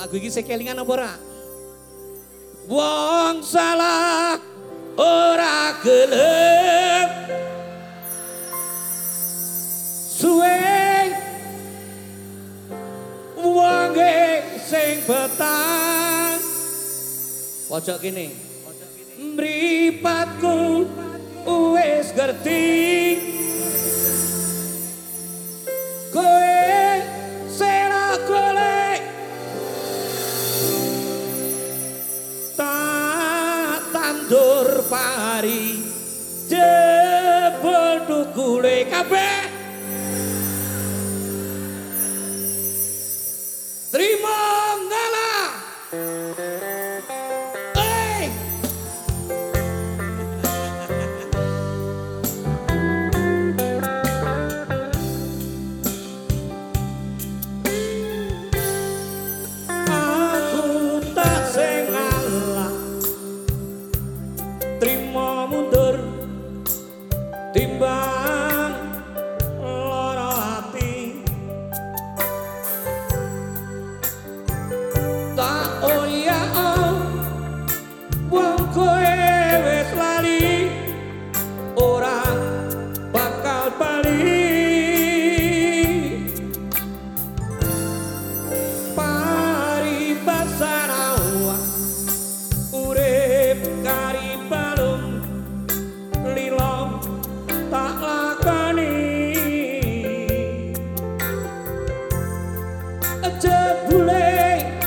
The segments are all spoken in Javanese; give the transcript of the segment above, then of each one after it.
Lagu iki sing kelingan apa ora? Wong salah ora gelem. Suwe wonge sing betang pojok kene. Mripatku wis ngerti tandur pari jebol tukule kabeh the play.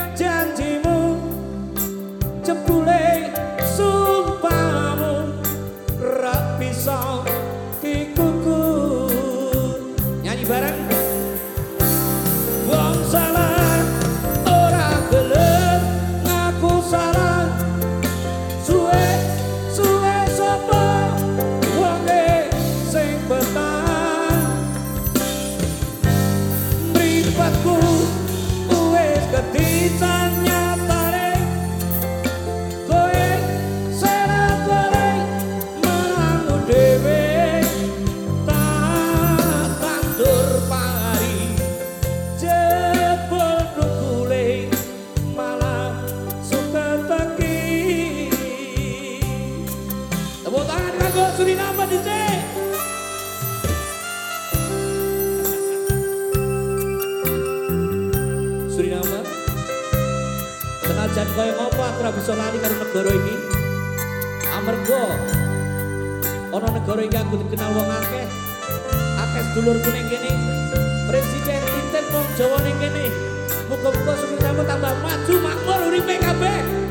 Tangan kanggo Suriname. Dicek Suriname senajan kaya ngopo aku ora bisa lali karo negara iki amarga ana negara iki aku dikenal wong akeh. Akeh sedulurku ning kene. Presiden Tinten wong Jawa ning kene. Muga-muga Suriname tambah maju makmur uripe kabeh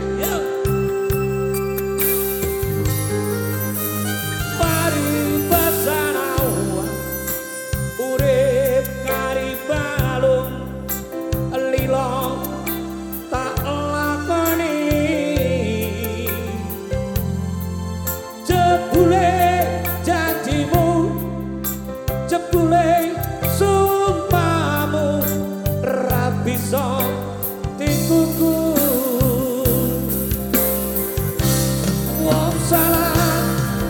wong salah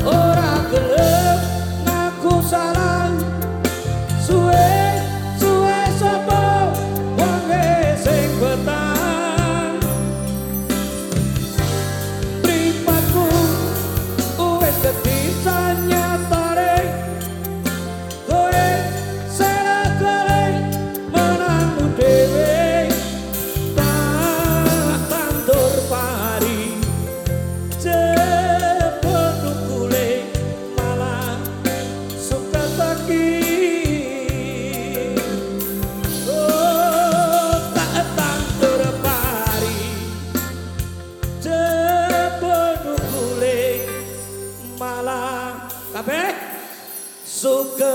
ora gelem ngaku salah suka